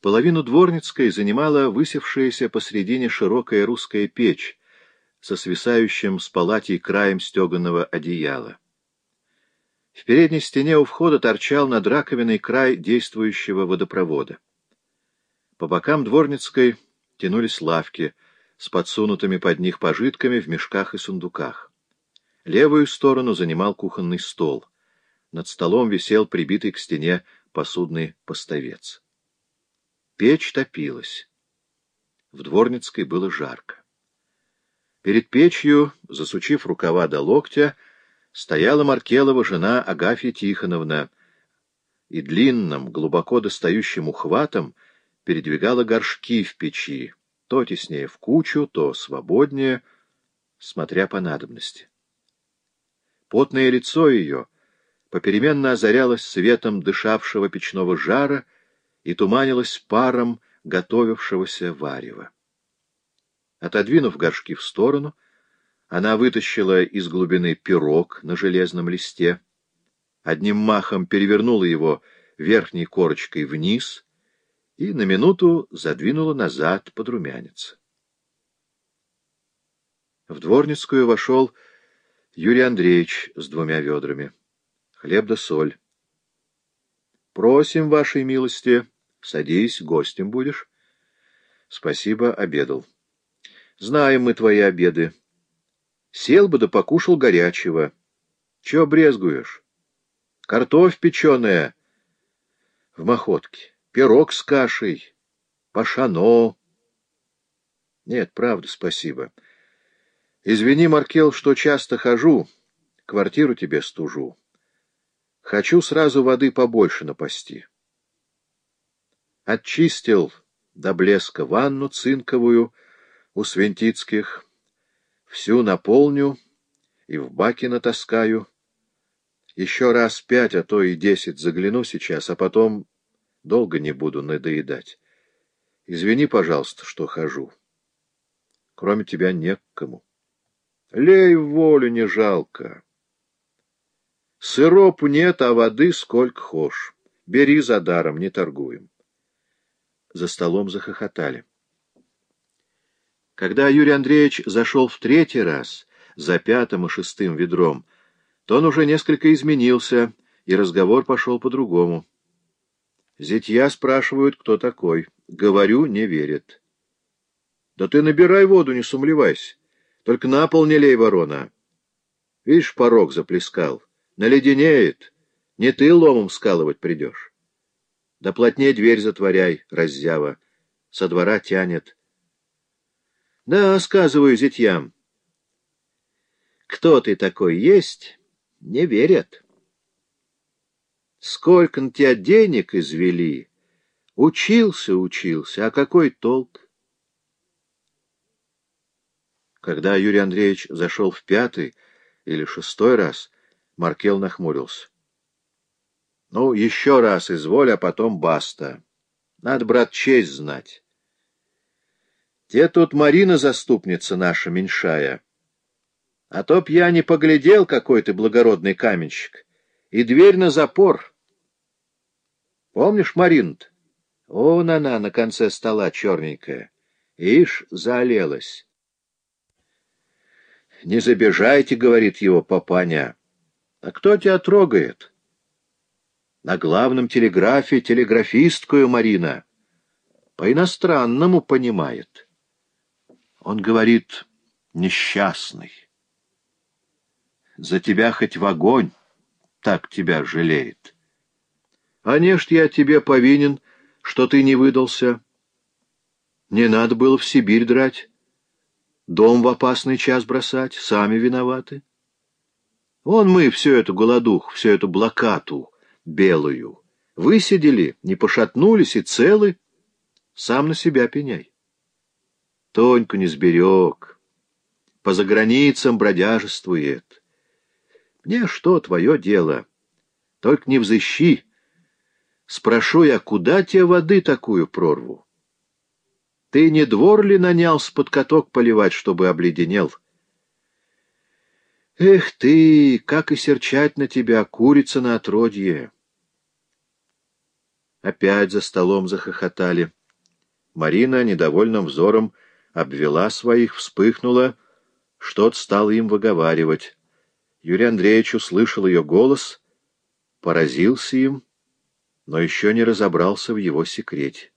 Половину Дворницкой занимала высевшаяся посредине широкая русская печь со свисающим с палатей краем стеганого одеяла. В передней стене у входа торчал над раковиной край действующего водопровода. По бокам Дворницкой тянулись лавки с подсунутыми под них пожитками в мешках и сундуках. Левую сторону занимал кухонный стол. Над столом висел прибитый к стене посудный поставец. Печь топилась. В Дворницкой было жарко. Перед печью, засучив рукава до локтя, стояла Маркелова жена Агафья Тихоновна и длинным, глубоко достающим ухватом передвигала горшки в печи, то теснее в кучу, то свободнее, смотря по надобности. Потное лицо ее попеременно озарялось светом дышавшего печного жара, и туманилась паром готовившегося варева. Отодвинув горшки в сторону, она вытащила из глубины пирог на железном листе, одним махом перевернула его верхней корочкой вниз и на минуту задвинула назад под румянец. В дворницкую вошел Юрий Андреевич с двумя ведрами. Хлеб да соль. Просим вашей милости. Садись, гостем будешь. Спасибо, обедал. Знаем мы твои обеды. Сел бы да покушал горячего. Чего брезгуешь? Картофь печеная в махотке, пирог с кашей, пашано. Нет, правда, спасибо. Извини, Маркел, что часто хожу, квартиру тебе стужу. Хочу сразу воды побольше напасти. Очистил до блеска ванну цинковую у Свентицких, всю наполню и в баки натаскаю. Еще раз пять, а то и десять загляну сейчас, а потом долго не буду надоедать. Извини, пожалуйста, что хожу. Кроме тебя некому. Лей в волю не жалко. Сыропу нет, а воды сколько хошь. Бери за даром, не торгуем. За столом захохотали. Когда Юрий Андреевич зашел в третий раз, за пятым и шестым ведром, то он уже несколько изменился, и разговор пошел по-другому. Зятья спрашивают, кто такой. Говорю, не верят. Да ты набирай воду, не сумлевайся. Только на пол не лей, ворона. Видишь, порог заплескал. Наледенеет. Не ты ломом скалывать придешь. Да плотнее дверь затворяй, раззява. Со двора тянет. Да, сказываю зятьям. Кто ты такой есть, не верят. Сколько на тебя денег извели. Учился, учился, а какой толк? Когда Юрий Андреевич зашел в пятый или шестой раз, Маркел нахмурился. — Ну, еще раз изволь, а потом баста. Надо, брат, честь знать. Те тут Марина заступница наша, меньшая. А то б я не поглядел, какой ты благородный каменщик. И дверь на запор. Помнишь Марину-то? Вон она на конце стола черненькая. Ишь, залелась. «Не забежайте», — говорит его папаня. «А кто тебя трогает?» «На главном телеграфе телеграфисткую Марина. По-иностранному понимает». Он говорит, «Несчастный. За тебя хоть в огонь, так тебя жалеет. А не ж я тебе повинен, что ты не выдался. Не надо было в Сибирь драть». Дом в опасный час бросать, сами виноваты. Вон мы всю эту голодух, всю эту блокату белую высидели, не пошатнулись и целы. Сам на себя пеняй. Тоньку не сберег, по заграницам бродяжествует. Мне что твое дело? Только не взыщи. Спрошу я, куда тебе воды такую прорву? Ты не двор ли нанял с под каток поливать, чтобы обледенел? Эх ты, как и серчать на тебя, курица на отродье! Опять за столом захохотали. Марина недовольным взором обвела своих, вспыхнула, что-то стала им выговаривать. Юрий Андреевич услышал ее голос, поразился им, но еще не разобрался в его секрете.